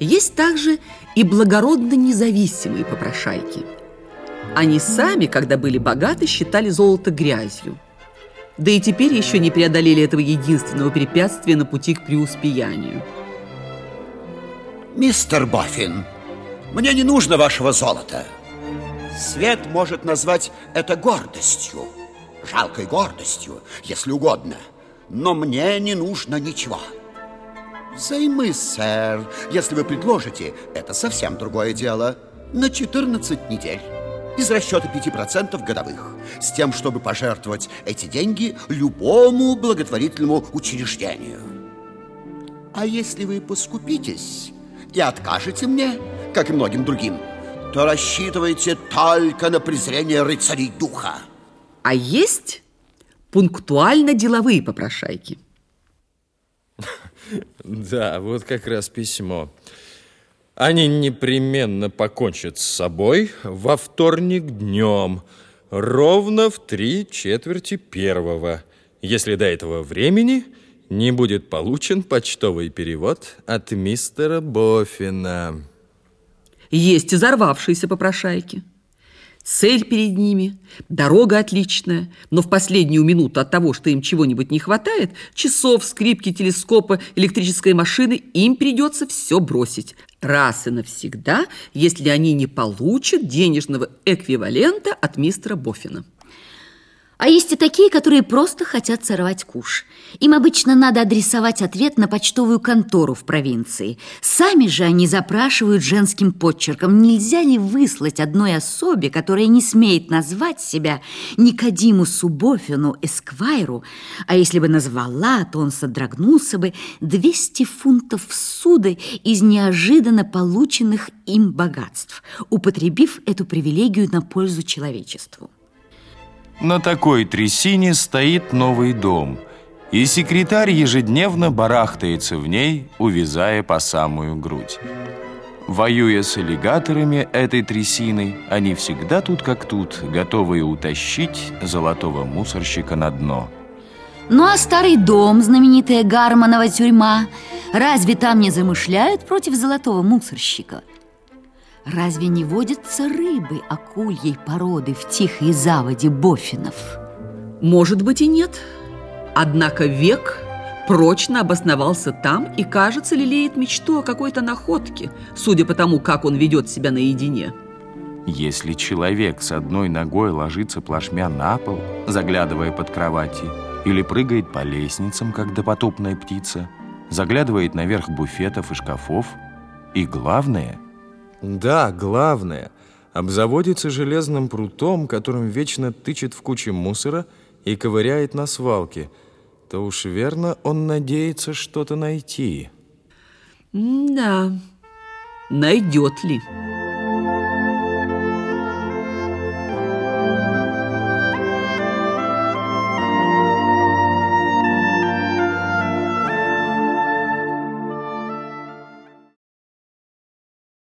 Есть также и благородно независимые попрошайки. Они сами, когда были богаты, считали золото грязью. Да и теперь еще не преодолели этого единственного препятствия на пути к преуспеянию. Мистер Баффин, мне не нужно вашего золота. Свет может назвать это гордостью, жалкой гордостью, если угодно. Но мне не нужно ничего. Займы, сэр, если вы предложите, это совсем другое дело, на 14 недель из расчета 5% годовых, с тем, чтобы пожертвовать эти деньги любому благотворительному учреждению. А если вы поскупитесь и откажете мне, как и многим другим, то рассчитывайте только на презрение рыцарей духа. А есть пунктуально деловые попрошайки. Да, вот как раз письмо. Они непременно покончат с собой во вторник днем, ровно в три четверти первого, если до этого времени не будет получен почтовый перевод от мистера Боффина. Есть и взорвавшиеся попрошайки. Цель перед ними, дорога отличная, но в последнюю минуту от того, что им чего-нибудь не хватает, часов, скрипки, телескопа, электрической машины, им придется все бросить. Раз и навсегда, если они не получат денежного эквивалента от мистера Боффина. А есть и такие, которые просто хотят сорвать куш. Им обычно надо адресовать ответ на почтовую контору в провинции. Сами же они запрашивают женским подчерком, нельзя ли выслать одной особе, которая не смеет назвать себя Никодиму Субофину Эсквайру, а если бы назвала, то он содрогнулся бы 200 фунтов суды из неожиданно полученных им богатств, употребив эту привилегию на пользу человечеству. На такой трясине стоит новый дом, и секретарь ежедневно барахтается в ней, увязая по самую грудь. Воюя с аллигаторами этой трясиной, они всегда тут как тут, готовые утащить золотого мусорщика на дно. Ну а старый дом, знаменитая Гарманова тюрьма, разве там не замышляют против золотого мусорщика – Разве не водятся рыбы акульей породы в тихой заводе Бофинов? Может быть и нет. Однако век прочно обосновался там и, кажется, лелеет мечту о какой-то находке, судя по тому, как он ведет себя наедине. Если человек с одной ногой ложится плашмя на пол, заглядывая под кровати, или прыгает по лестницам, как допотопная птица, заглядывает наверх буфетов и шкафов, и главное – да, главное, обзаводится железным прутом, которым вечно тычет в куче мусора и ковыряет на свалке, то уж верно он надеется что-то найти. Да, найдет ли?